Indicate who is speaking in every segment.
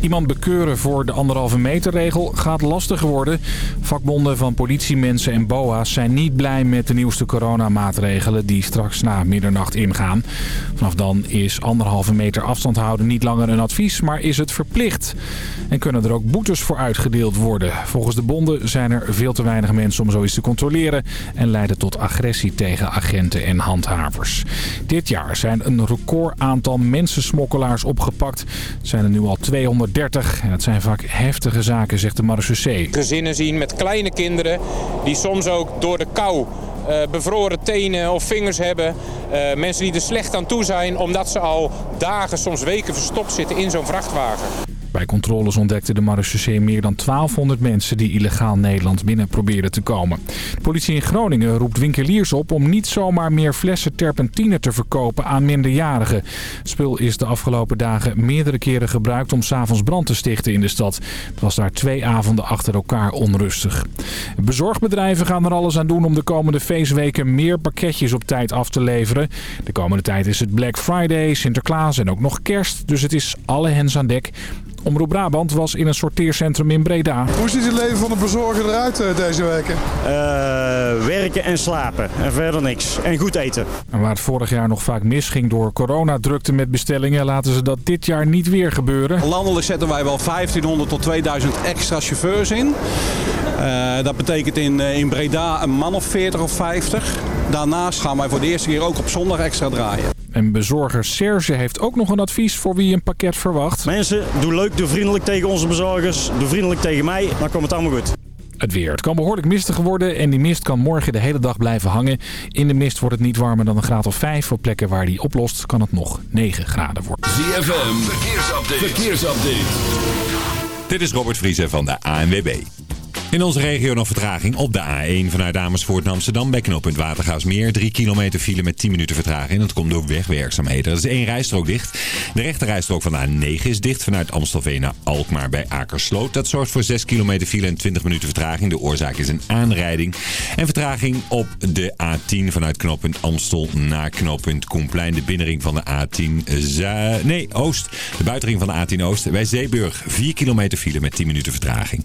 Speaker 1: Iemand bekeuren voor de anderhalve meter regel gaat lastiger worden. Vakbonden van politiemensen en BOA's zijn niet blij met de nieuwste coronamaatregelen die straks na middernacht ingaan. Vanaf dan is anderhalve meter afstand houden niet langer een advies, maar is het verplicht. En kunnen er ook boetes voor uitgedeeld worden. Volgens de bonden zijn er veel te weinig mensen om zoiets te controleren en leiden tot agressie tegen agenten en handhavers. Dit jaar zijn een record aantal mensensmokkelaars opgepakt. zijn er nu al 200 30. En dat zijn vaak heftige zaken, zegt de marechaussee.
Speaker 2: Gezinnen zien met kleine kinderen die soms ook door de kou uh, bevroren tenen of vingers hebben. Uh, mensen die er slecht aan toe zijn omdat ze al dagen, soms weken verstopt zitten in zo'n vrachtwagen.
Speaker 1: Bij controles ontdekte de marechaussee meer dan 1200 mensen die illegaal Nederland binnen probeerden te komen. De politie in Groningen roept winkeliers op om niet zomaar meer flessen terpentine te verkopen aan minderjarigen. Het spul is de afgelopen dagen meerdere keren gebruikt om s'avonds brand te stichten in de stad. Het was daar twee avonden achter elkaar onrustig. Bezorgbedrijven gaan er alles aan doen om de komende feestweken meer pakketjes op tijd af te leveren. De komende tijd is het Black Friday, Sinterklaas en ook nog kerst, dus het is alle hens aan dek. Omroep Brabant was in een sorteercentrum in Breda.
Speaker 3: Hoe ziet het leven van de bezorger eruit eh, deze weken?
Speaker 4: Uh, werken en slapen en verder niks. En goed eten.
Speaker 1: En waar het vorig jaar nog vaak misging door coronadrukte met bestellingen... laten ze dat dit jaar niet weer gebeuren.
Speaker 5: Landelijk zetten wij wel 1500 tot 2000 extra chauffeurs in. Uh, dat betekent in, in Breda een man of 40 of 50. Daarnaast gaan wij voor de eerste keer ook op zondag extra draaien.
Speaker 1: En bezorger Serge heeft ook nog een advies voor wie een pakket verwacht.
Speaker 4: Mensen, doe leuk, doe vriendelijk tegen onze bezorgers. Doe vriendelijk tegen mij, dan komt het allemaal goed.
Speaker 1: Het weer. Het kan behoorlijk mistig worden en die mist kan morgen de hele dag blijven hangen. In de mist wordt het niet warmer dan een graad of 5. Op plekken waar die oplost kan het nog 9 graden worden.
Speaker 6: ZFM, verkeersupdate. verkeersupdate. Dit is Robert Vriezen van de ANWB. In onze regio nog vertraging op de A1 vanuit Amersfoort naar Amsterdam bij knooppunt Watergaasmeer. 3 kilometer file met 10 minuten vertraging. Dat komt door wegwerkzaamheden. Dat is één rijstrook dicht. De rechte rijstrook van de A9 is dicht vanuit Amstelveen naar Alkmaar bij Akersloot. Dat zorgt voor 6 kilometer file en 20 minuten vertraging. De oorzaak is een aanrijding. En vertraging op de A10 vanuit knooppunt Amstel naar knooppunt Koenplein. De binnenring van de A10 Zuid... Nee, Oost. De buitenring van de A10 Oost. Bij Zeeburg 4 kilometer file met 10 minuten vertraging.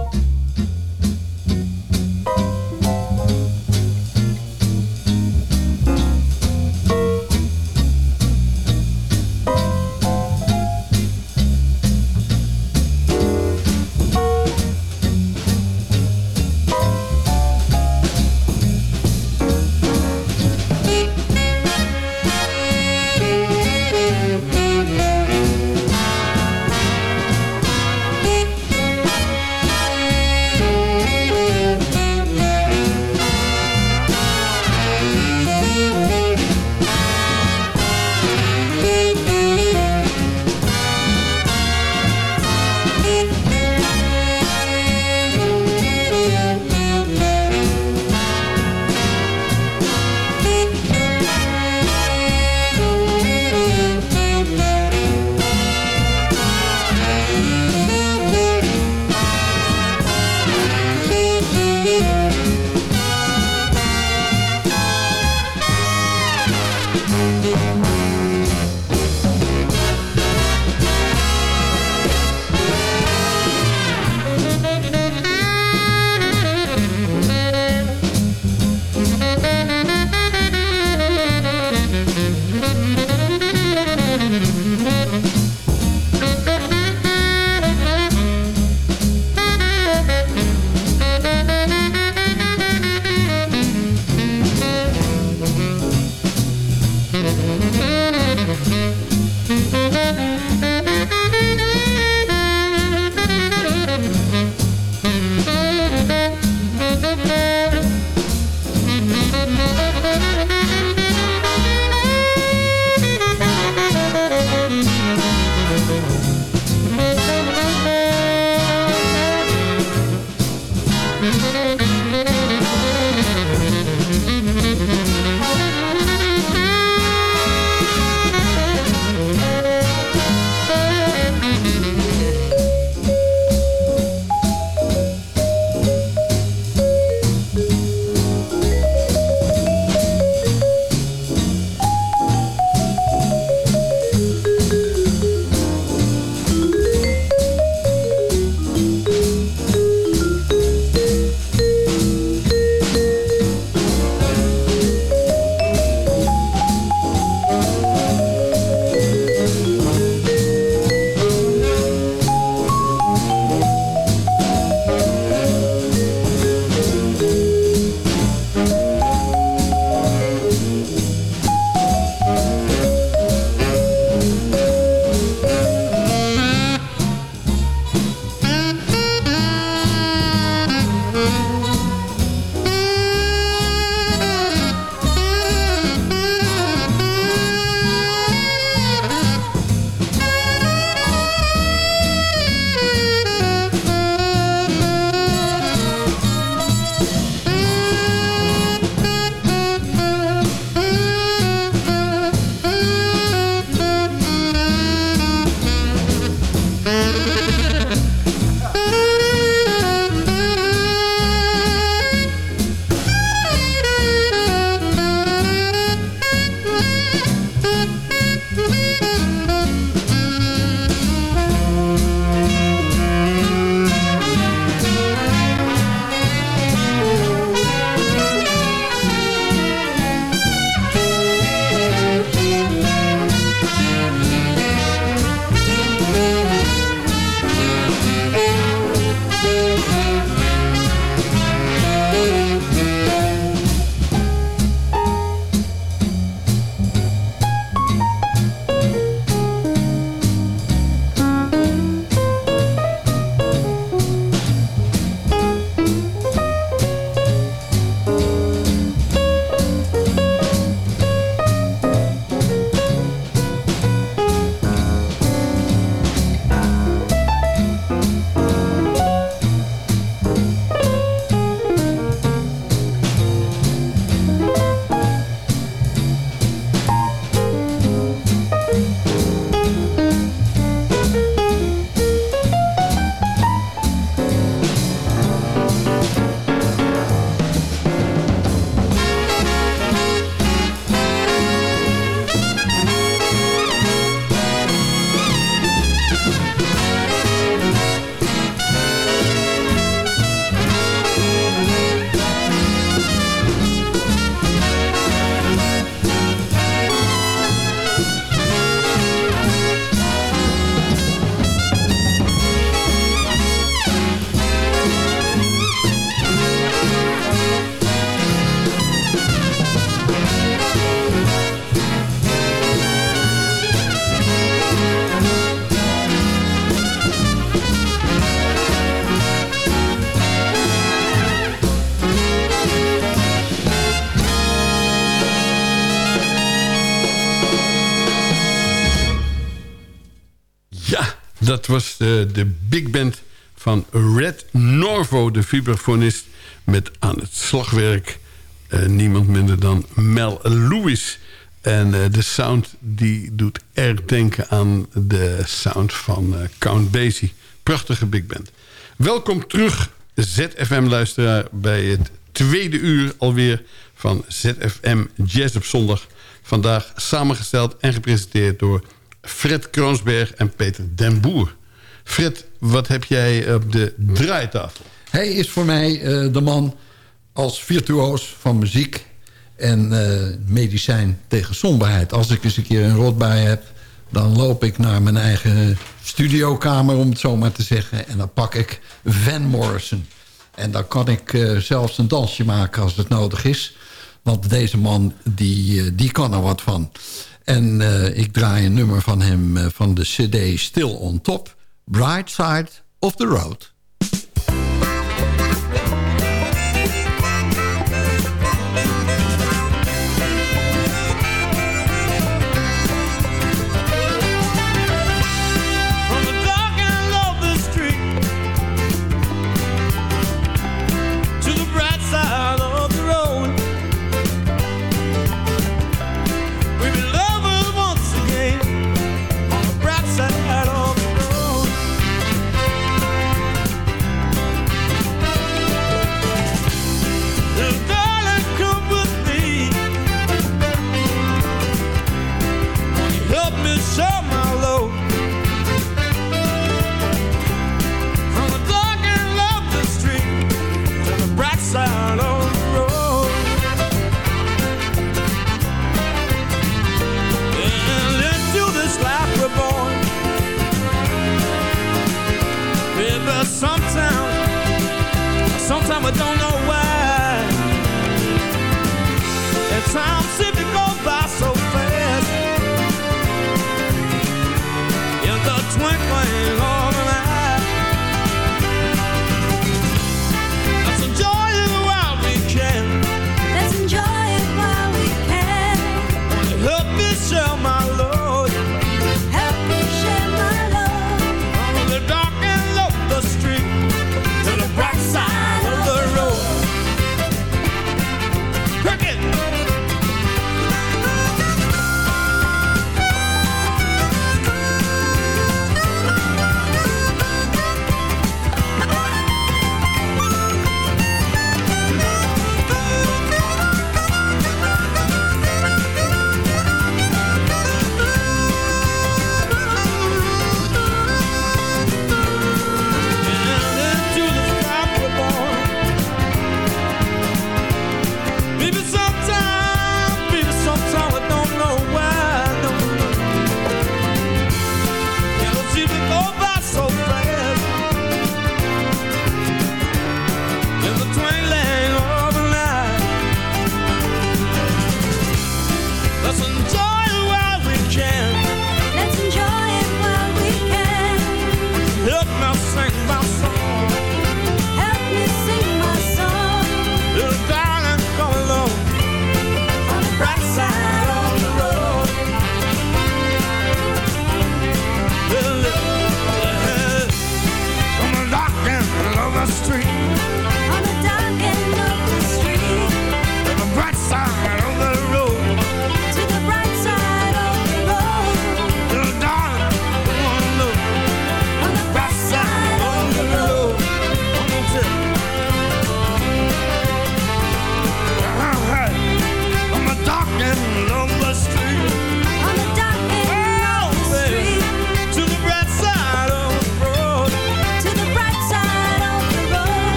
Speaker 7: Vibrafonist... met aan het slagwerk uh, niemand minder dan Mel Lewis. En uh, de sound die doet erg denken aan de sound van uh, Count Basie. Prachtige big band. Welkom terug, ZFM-luisteraar... bij het tweede uur alweer van ZFM Jazz op zondag. Vandaag samengesteld en gepresenteerd door Fred Kroonsberg en Peter Den Boer. Fred, wat heb jij op de draaitafel?
Speaker 2: Hij is voor mij uh, de man als virtuoos van muziek en uh, medicijn tegen somberheid. Als ik eens een keer een rotbui heb, dan loop ik naar mijn eigen studiokamer, om het zo maar te zeggen. En dan pak ik Van Morrison. En dan kan ik uh, zelfs een dansje maken als het nodig is. Want deze man, die, die kan er wat van. En ik draai een nummer van hem van de cd Still on Top. Bright Side of the Road.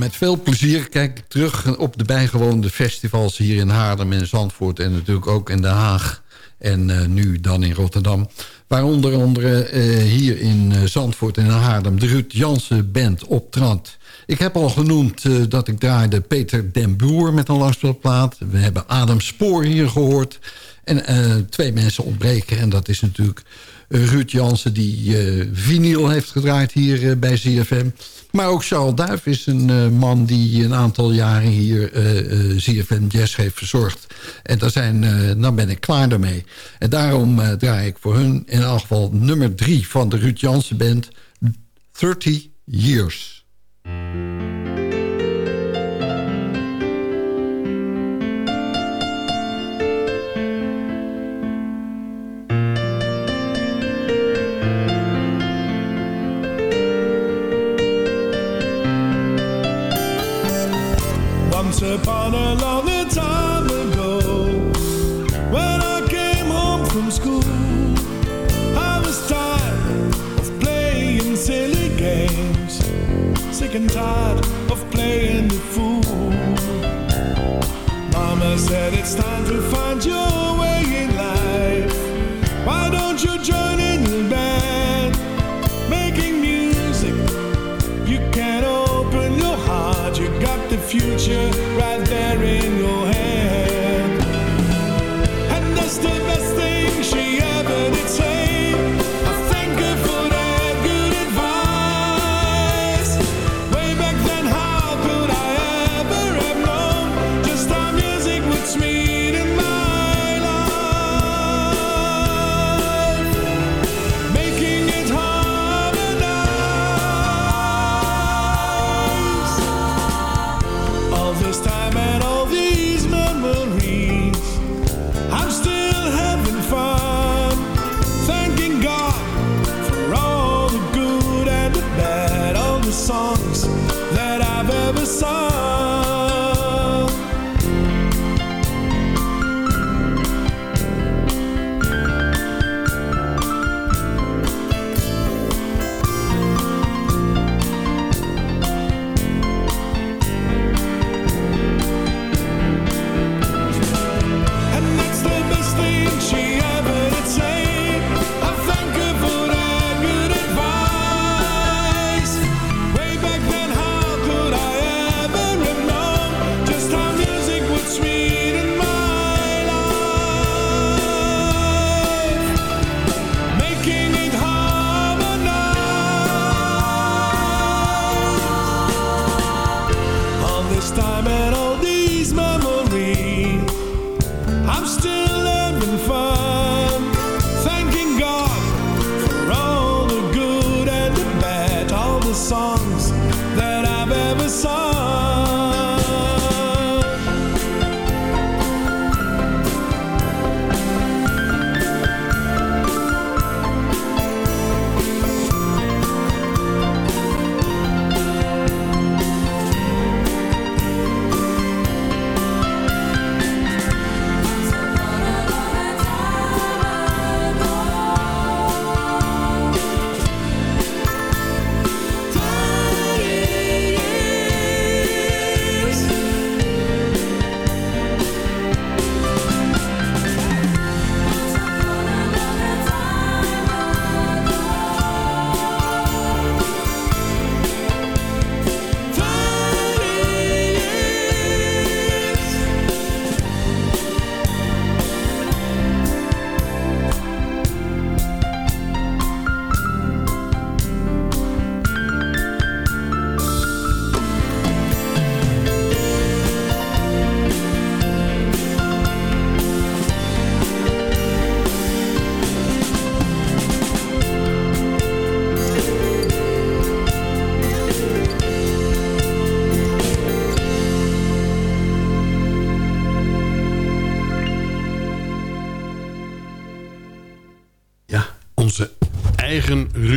Speaker 2: Met veel plezier kijk ik terug op de bijgewoonde festivals hier in Haarlem en Zandvoort... en natuurlijk ook in Den Haag
Speaker 8: En nu dan in Rotterdam. Waaronder onder hier in Zandvoort en Haarlem... de Ruud Jansen Band optrad. Ik heb al genoemd dat ik draaide Peter den Boer met een langspeelplaat. We hebben Adam Spoor hier gehoord. En twee mensen ontbreken. En dat is natuurlijk Ruud Jansen die vinyl heeft gedraaid hier bij ZFM. Maar ook Charles Duif is een uh, man die een aantal jaren hier uh, uh, ZFM Jazz heeft verzorgd. En daar zijn, dan ben ik klaar daarmee. En daarom draai ik voor hun in elk geval nummer drie van de Ruud Jansen Band... 30 Years.
Speaker 9: Once upon a long time ago, when I came home from school, I was tired of playing silly games, sick and tired of playing the fool. Mama said it's time to find your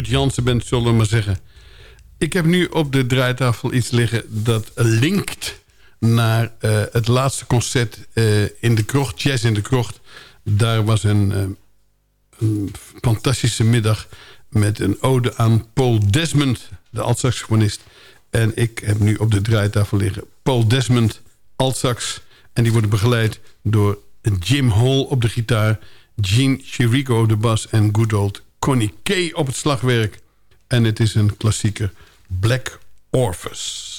Speaker 7: Jansen bent, zullen we maar zeggen. Ik heb nu op de draaitafel iets liggen dat linkt naar eh, het laatste concert eh, in de krocht, Jazz in de krocht. Daar was een, eh, een fantastische middag met een ode aan Paul Desmond, de altsaxofonist. En ik heb nu op de draaitafel liggen Paul Desmond, altsax. En die worden begeleid door Jim Hall op de gitaar... Gene Chirico de bas en good old Connie Kay op het slagwerk. En het is een klassieker Black Orpheus.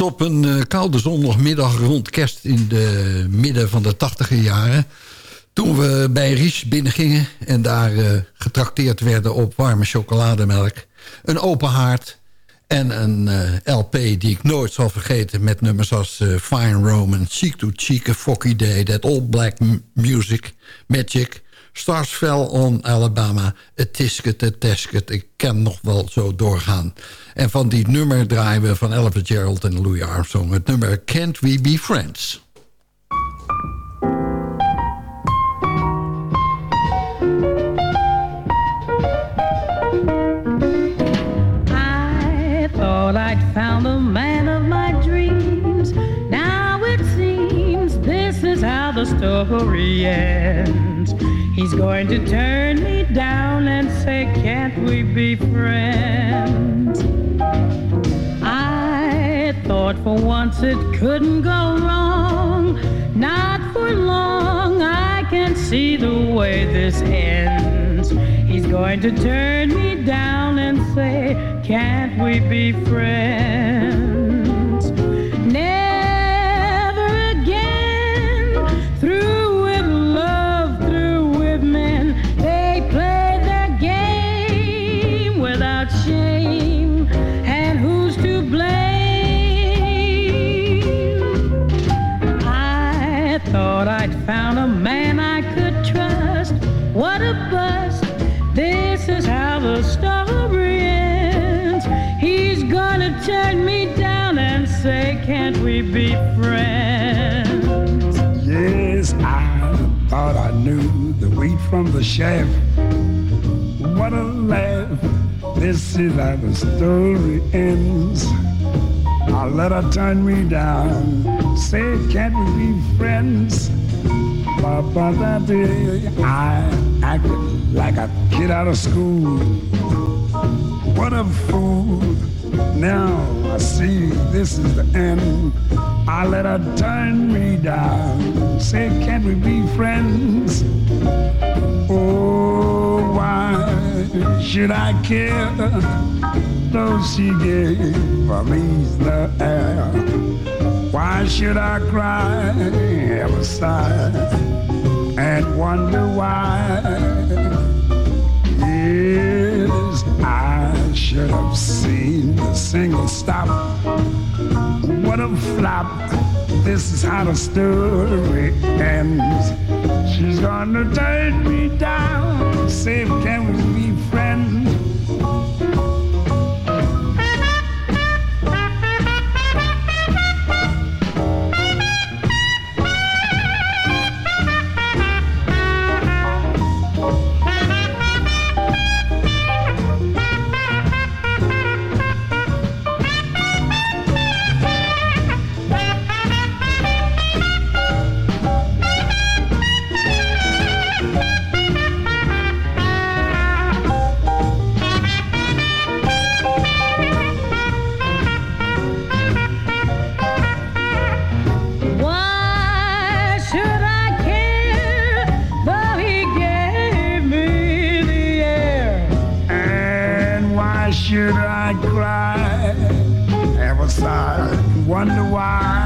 Speaker 8: Op een eh, koude zondagmiddag rond kerst in de midden van de tachtiger jaren. Toen we bij Ries binnengingen en daar eh, getrakteerd werden op warme chocolademelk. Een open haard en een eh, LP die ik nooit zal vergeten... met nummers als Fine Roman, Cheek to Cheek, A Foggy Day... That All Black Music, Magic... Stars fell on Alabama. Het is het tesket. Ik kan nog wel zo doorgaan. En van die nummer draaien we van Elvis Gerald en Louis Armstrong. Het nummer Can't We Be Friends.
Speaker 10: I thought I'd found the man of my dreams.
Speaker 11: Now it seems this is how the story ends. Going to turn me down and say, Can't we be friends? I thought for once it couldn't go wrong. Not for long, I can see the way this ends. He's going to turn me down and say, Can't we be friends? Gonna turn me down and say, Can't we be friends?
Speaker 12: Yes, I thought I knew the wheat from the chaff. What a laugh. This is how the story ends. I let her turn me down. Say, can't we be friends? Ba-ba da dee. I acted like a kid out of school. What a fool. Now I see this is the end. I let her turn me down. Say, can't we be friends? Oh, why should I care? Though she gave me the air. Why should I cry, ever sigh, and wonder why? Should have seen the single stop. What a flop. This is how the story ends. She's gonna take me down. Say, can we
Speaker 11: should I
Speaker 12: cry? Ever sigh? Wonder why?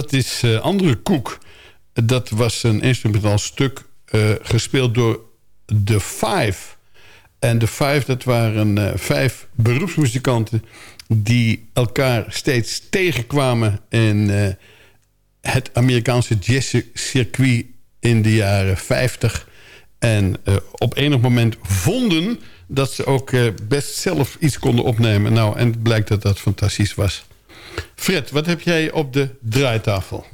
Speaker 7: Dat is eh, Andere Koek. Dat was een instrumentaal stuk eh, gespeeld door The Five. En The Five, dat waren eh, vijf beroepsmuzikanten... die elkaar steeds tegenkwamen in het Amerikaanse jazzcircuit in de jaren 50. En op enig moment vonden dat ze ook best zelf iets konden opnemen. Nou, en het blijkt dat dat fantastisch was. Fred, wat heb jij op de draaitafel?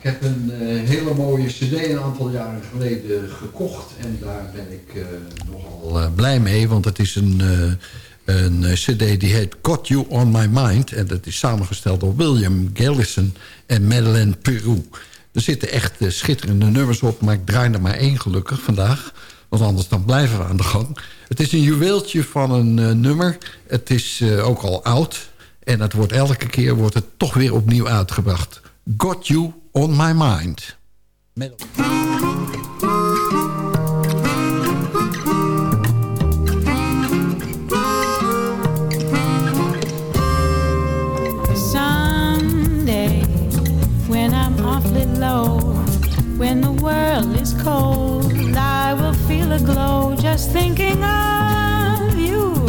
Speaker 8: Ik heb een eh, hele mooie cd een aantal jaren geleden gekocht. En daar ben ik eh, nogal eh, blij mee. Want het is een, een cd die heet Got You On My Mind. En dat is samengesteld door William Gallison en Madeleine Peru. Er zitten echt schitterende nummers op. Maar ik draai er maar één gelukkig vandaag. Want anders dan blijven we aan de gang. Het is een juweeltje van een nummer. Het is ook al oud. En het wordt elke keer wordt het toch weer opnieuw uitgebracht. Got You On My Mind.
Speaker 11: Someday, when I'm awfully low, when the world is cold, I will feel a glow just thinking of you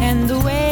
Speaker 11: and the way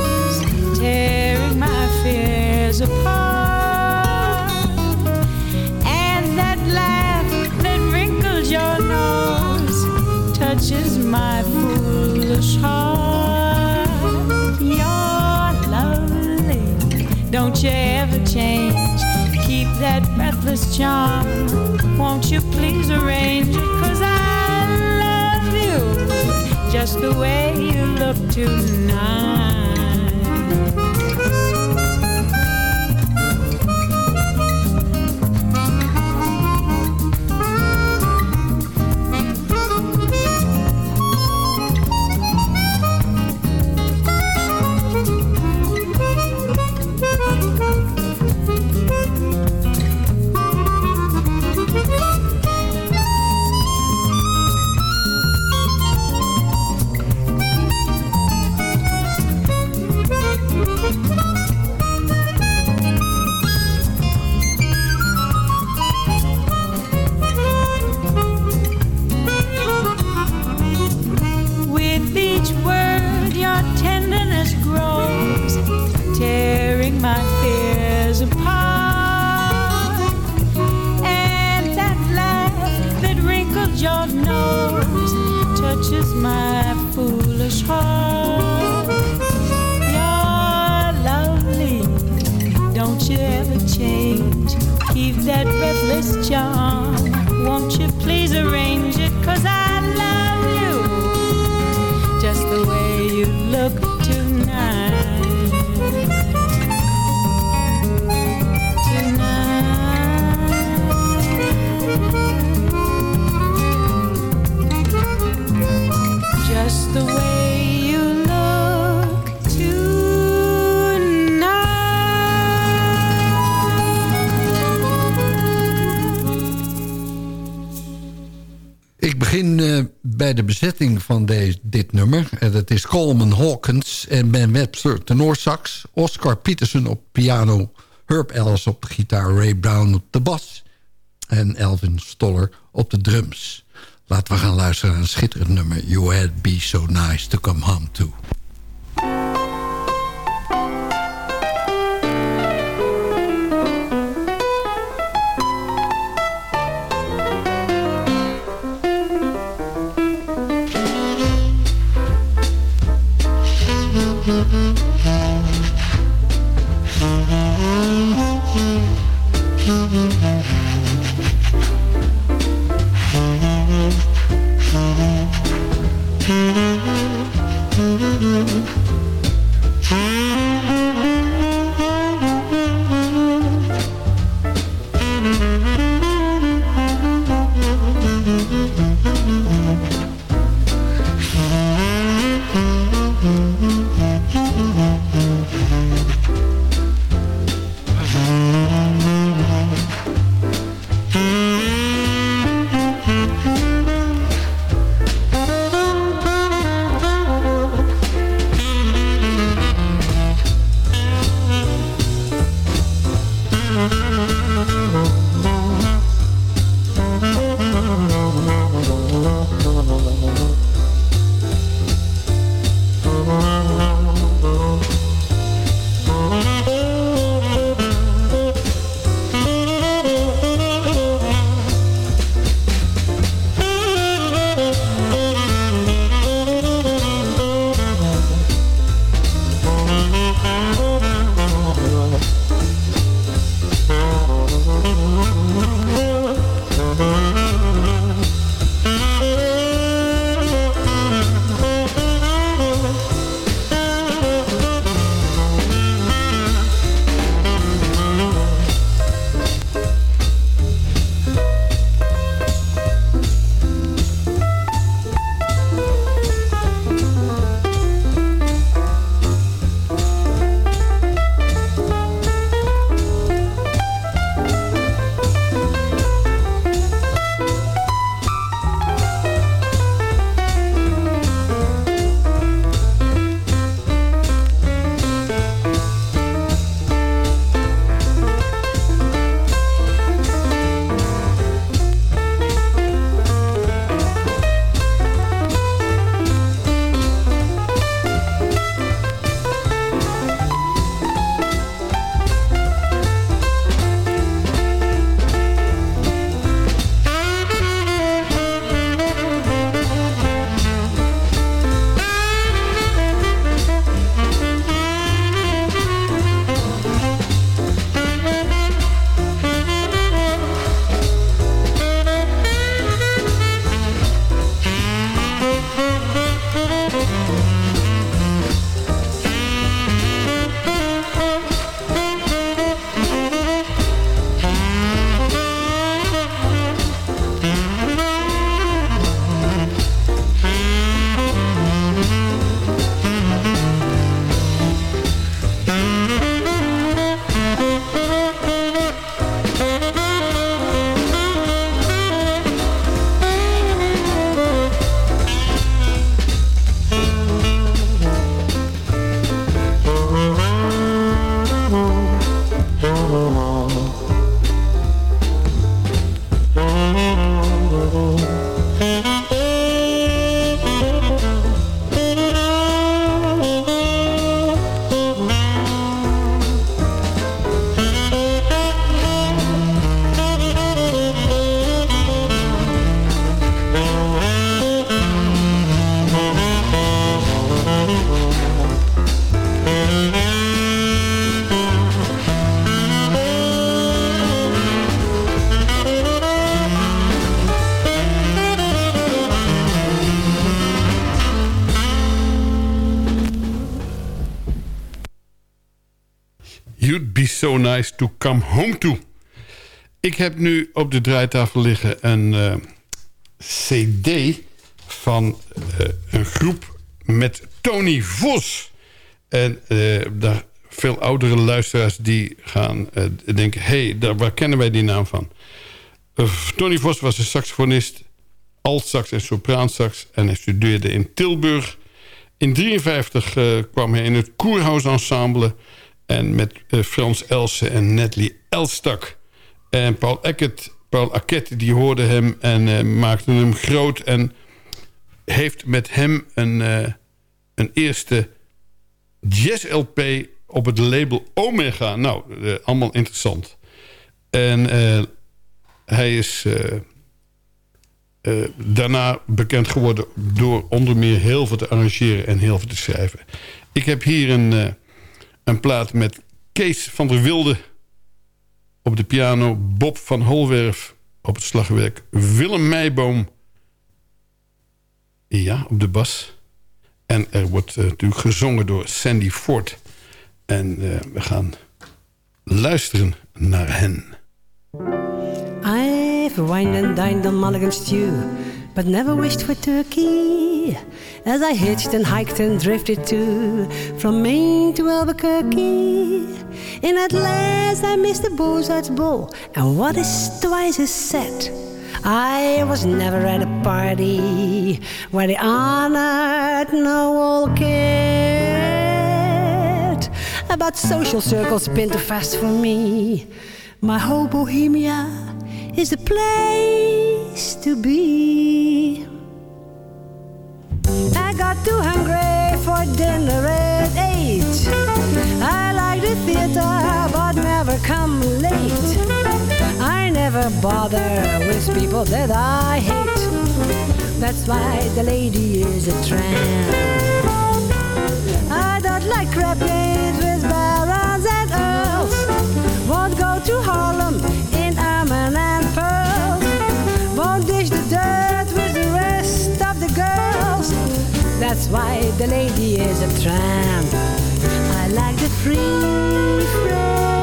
Speaker 11: charm. Won't you please arrange it? Cause I love you just the way you look tonight.
Speaker 8: Bij de bezetting van deze, dit nummer. En dat is Coleman Hawkins en Ben Webster tenorsax. Oscar Peterson op piano. Herb Ellis op de gitaar. Ray Brown op de bas. En Elvin Stoller op de drums. Laten we gaan luisteren naar een schitterend nummer. You had be so nice to come home to.
Speaker 9: Mm-hmm.
Speaker 7: So Nice To Come Home To. Ik heb nu op de draaitafel liggen een eh, cd van eh, een groep met Tony Vos. En eh, daar veel oudere luisteraars die gaan denken... hé, hey, waar kennen wij die naam van? Tony Vos was een saxofonist, altsax en sopraansax... en hij studeerde in Tilburg. In 1953 kwam hij in het Koerhuis Ensemble... en met eh, Frans Elsen en Natalie Elstak. En Paul Eckert, Paul Ackett, die hoorde hem en eh, maakte hem groot... en heeft met hem een, eh, een eerste jazz-LP op het label Omega. Nou, allemaal interessant. En hij is daarna bekend geworden... door onder meer heel veel te arrangeren en heel veel te schrijven. Ik heb hier een, een plaat met Kees van der Wilde op de piano... Bob van Holwerf op het slagwerk... Willem Meijboom ja, op de bas. En er wordt eh, natuurlijk gezongen door Sandy Ford. En eh, we gaan luisteren naar hen.
Speaker 13: I've wined and dined on mulligan stew, but never wished for turkey. As I hitched and hiked and drifted too, from Maine to Albuquerque. In at last I missed the Beaux-Arts ball, and what is twice as sad? I was never at a party where the honored no all cared about social circles been too fast for me. My whole bohemia is the place to be. I got too hungry for dinner at eight. I like the theater, but never come late. I never bother with people that I hate. That's why the lady is a tramp. I don't like crap games with barons and earls. Won't go to Harlem in ermine and That's why the lady is a tramp. I like the free, fresh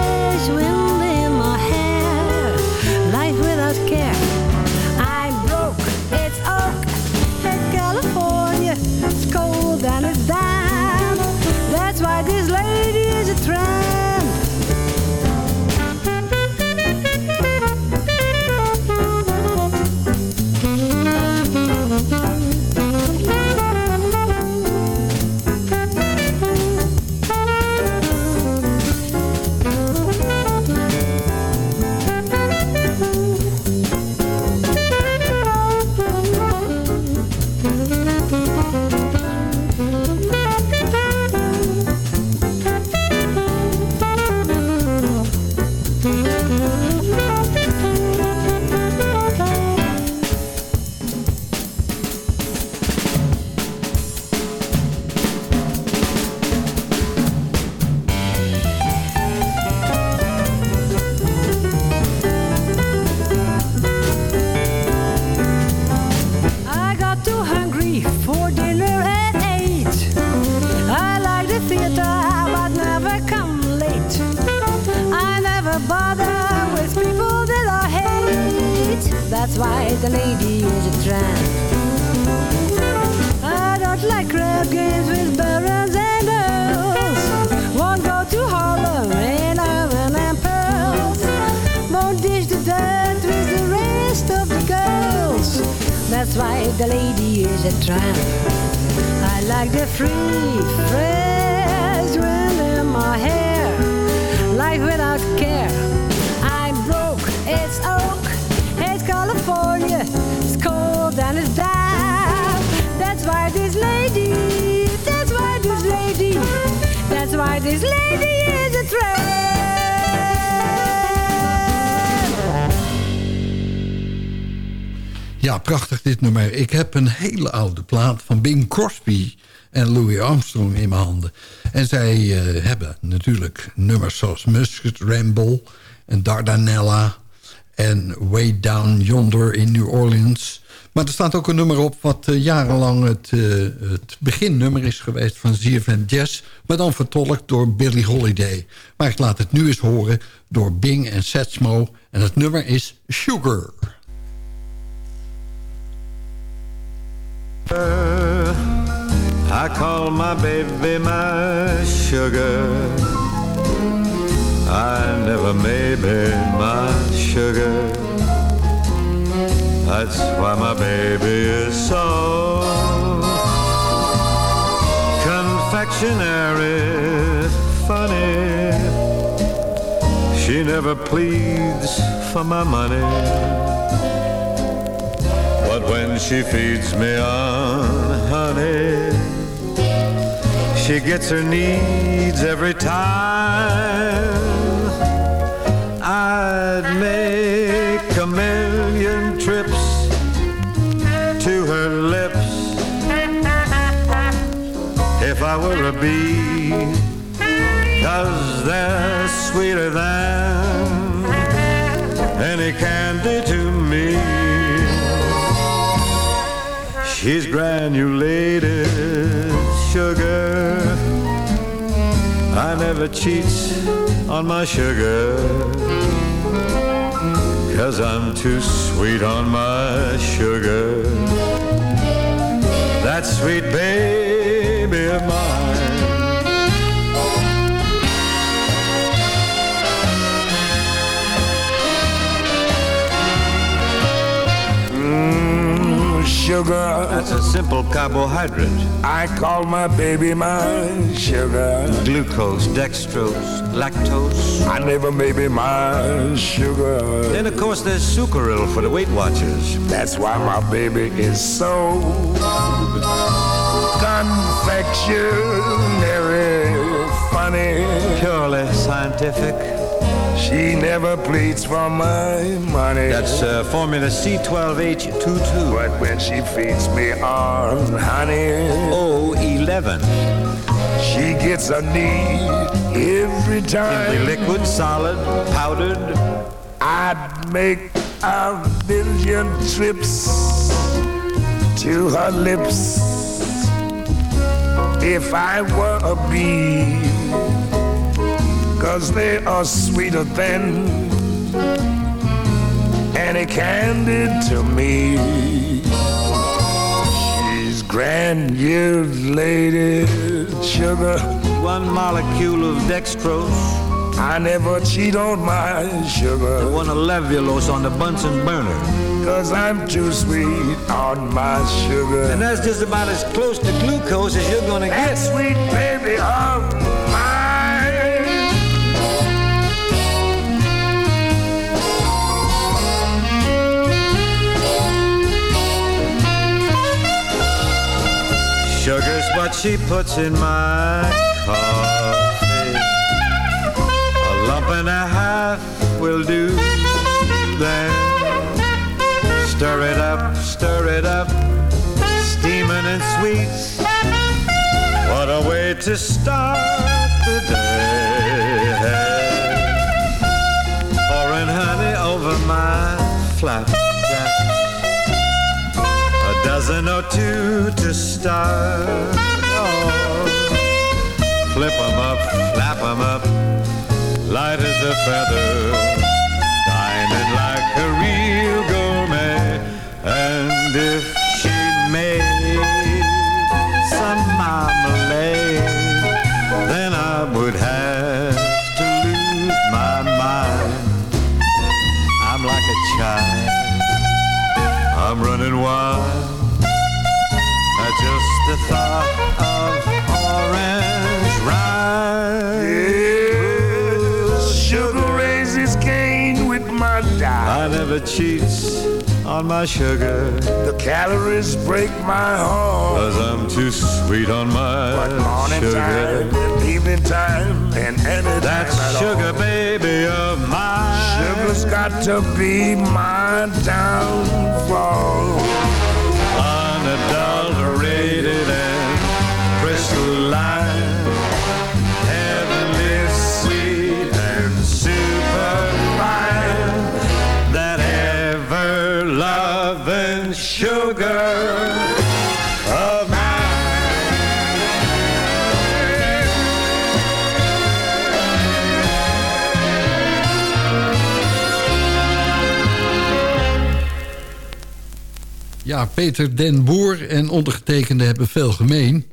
Speaker 8: Prachtig dit nummer. Ik heb een hele oude plaat van Bing Crosby en Louis Armstrong in mijn handen. En zij eh, hebben natuurlijk nummers zoals Musket Ramble en Dardanella... en Way Down Yonder in New Orleans. Maar er staat ook een nummer op wat eh, jarenlang het, eh, het beginnummer is geweest van ZFM Jazz. Maar dan vertolkt door Billie Holiday. Maar ik laat het nu eens horen door Bing en Satchmo. En het nummer is Sugar.
Speaker 14: I call my baby my sugar. I never maybe my sugar. That's why my baby is so confectionary funny. She never pleads for my money. When she feeds me on honey, she gets her needs every time. I'd make a million trips to her lips if I were a bee, cause they're sweeter than any candy She's granulated sugar. I never cheat on my sugar. Cause I'm too sweet on my sugar. That sweet baby of mine.
Speaker 12: Sugar.
Speaker 14: That's a simple carbohydrate.
Speaker 12: I call my baby my sugar.
Speaker 14: Glucose, dextrose, lactose.
Speaker 12: I never maybe my sugar.
Speaker 14: Then, of course, there's sucralil for the Weight Watchers.
Speaker 12: That's why my baby is so confectionery funny.
Speaker 14: Purely scientific.
Speaker 12: She never pleads for my money.
Speaker 14: That's uh, formula C12H22.
Speaker 12: But when she feeds me on honey,
Speaker 14: O11.
Speaker 12: she gets a need every time.
Speaker 14: Simply liquid, solid, powdered.
Speaker 12: I'd make a million trips to her lips if I were a bee. Cause they are sweeter than any candy to me. She's granulated sugar.
Speaker 14: One molecule of dextrose.
Speaker 12: I never cheat on my sugar.
Speaker 14: One of levulose on the Bunsen burner.
Speaker 12: Cause I'm too sweet on my sugar.
Speaker 14: And that's just about as close to glucose as you're gonna
Speaker 12: That
Speaker 14: get.
Speaker 12: sweet baby of
Speaker 14: Sugar's what she puts in my coffee. A lump and a half will do. Then stir it up, stir it up, steaming and sweet. What a way to start the day. Pouring honey over my flapjack. Dozen or two to start. Oh, flip 'em up, flap 'em up, light as a feather, dining like a real gourmet. And if she made some marmalade, cheats on my sugar,
Speaker 12: The calories break my heart.
Speaker 14: cause I'm too sweet on my
Speaker 12: But morning
Speaker 14: sugar.
Speaker 12: time and evening time and any
Speaker 14: That
Speaker 12: time at
Speaker 14: sugar
Speaker 12: all.
Speaker 14: baby of mine.
Speaker 12: Sugar's got to be my downfall.
Speaker 8: Ja, Peter den Boer en ondergetekende hebben veel gemeen.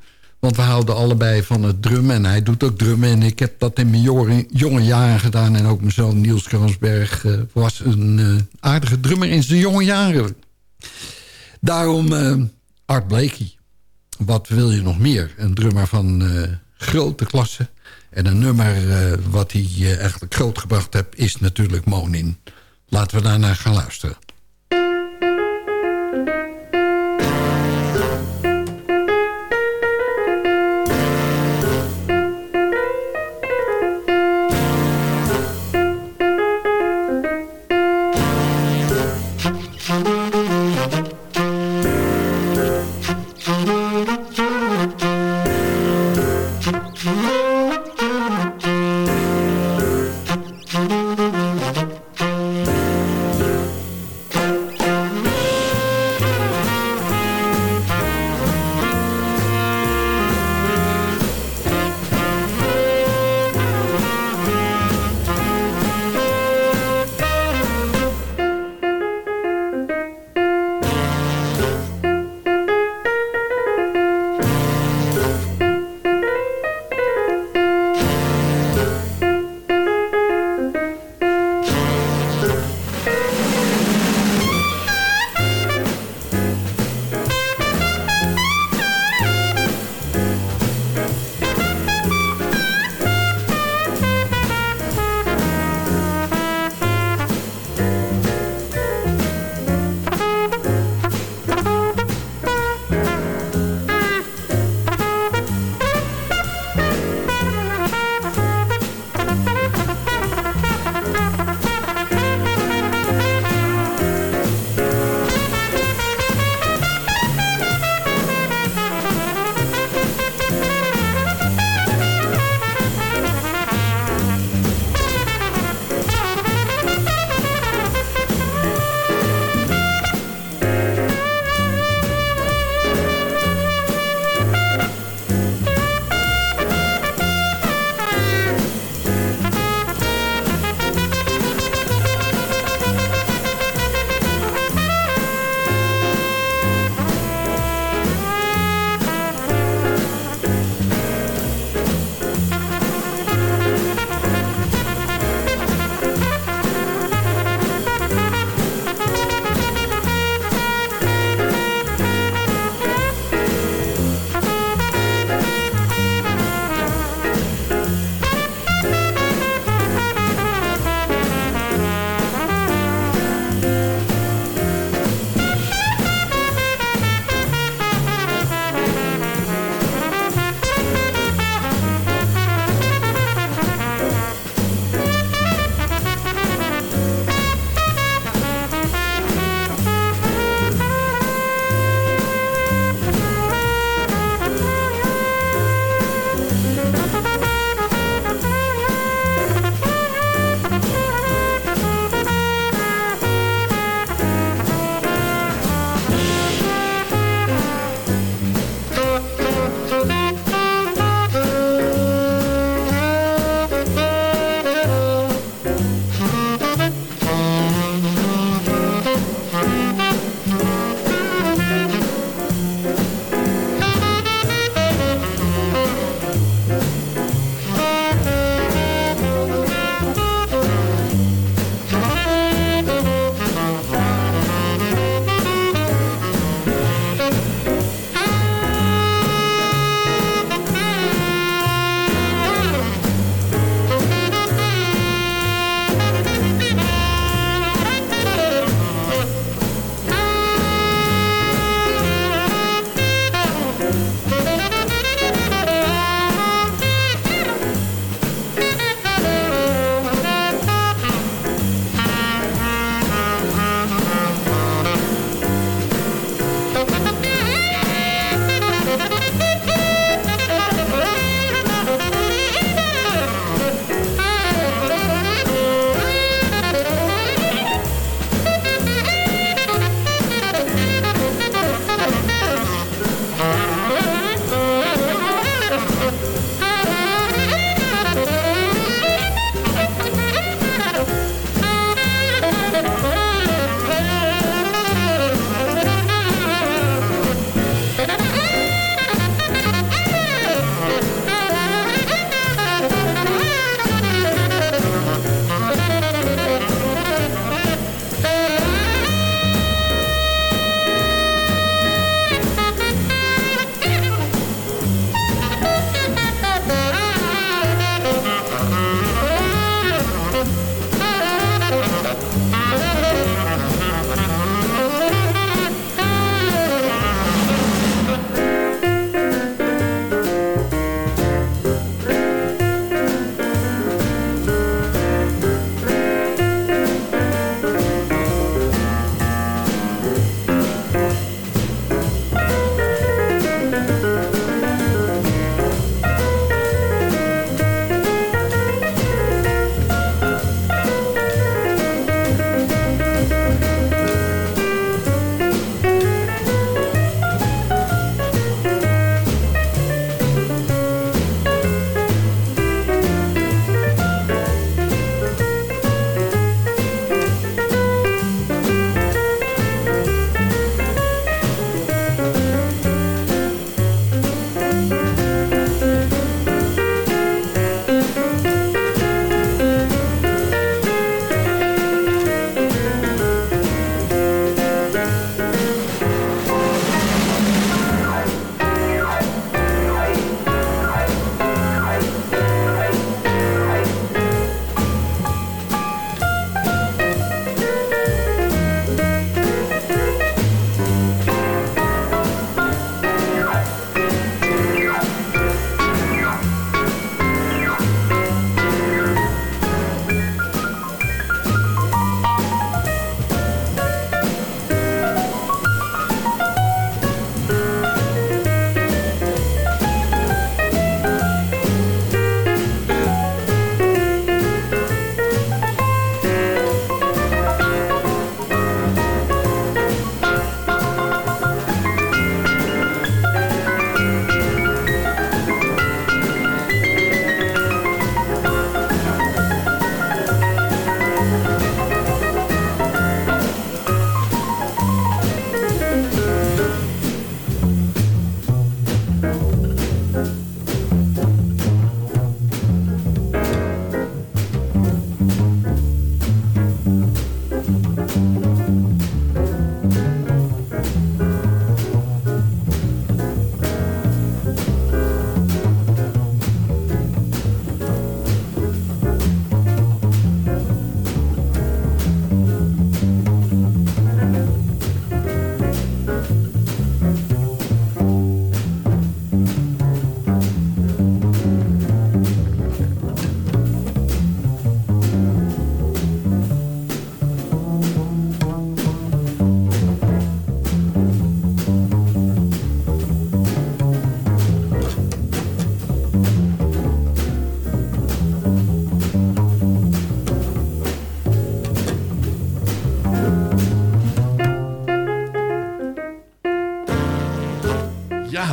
Speaker 8: Want we houden allebei van het drummen. En hij doet ook drummen. En ik heb dat in mijn jonge, jonge jaren gedaan. En ook mijn zoon Niels Kransberg eh, was een eh, aardige drummer in zijn jonge jaren. Daarom eh, Art Blakey. Wat wil je nog meer? Een drummer van grote klasse. En een nummer wat hij eigenlijk groot gebracht heeft... is natuurlijk Monin. Laten we daarnaar gaan luisteren.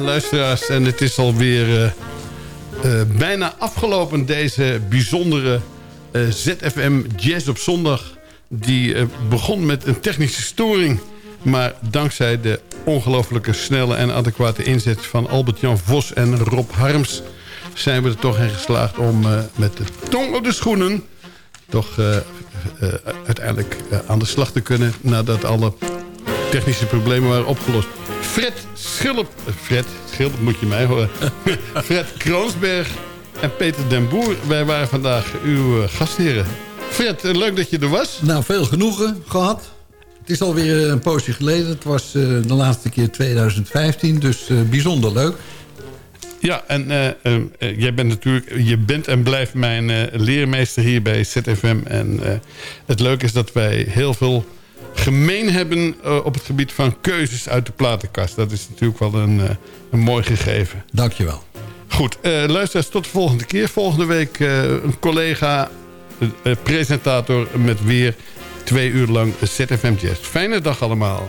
Speaker 7: Luisteraars, en het is alweer uh, bijna afgelopen deze bijzondere uh, ZFM Jazz op zondag. Die begon met een technische storing. Maar dankzij de ongelooflijke snelle en adequate inzet van Albert-Jan Vos en Rob Harms... zijn we er toch in geslaagd om met de tong op de schoenen... toch uiteindelijk aan de slag te kunnen nadat alle technische problemen waren opgelost. Fred Schilp... Fred Schilp, moet je mij horen. Fred Kroonsberg en Peter den Boer. Wij waren vandaag uw gastheren. Fred, leuk dat je er was.
Speaker 8: Nou, veel genoegen gehad. Het is alweer een poosje geleden. Het was uh, de laatste keer 2015, dus uh, bijzonder leuk.
Speaker 7: Ja, en uh, jij bent natuurlijk, je bent en blijft mijn leermeester hier bij ZFM. En het leuke is dat wij heel veel gemeen hebben uh, op het gebied van keuzes uit de platenkast. Dat is natuurlijk wel een, uh, een mooi gegeven.
Speaker 8: Dankjewel.
Speaker 7: Goed, uh, luisteraars, tot de volgende keer. Volgende week een collega, presentator met weer twee uur lang ZFM Jazz. Fijne dag allemaal.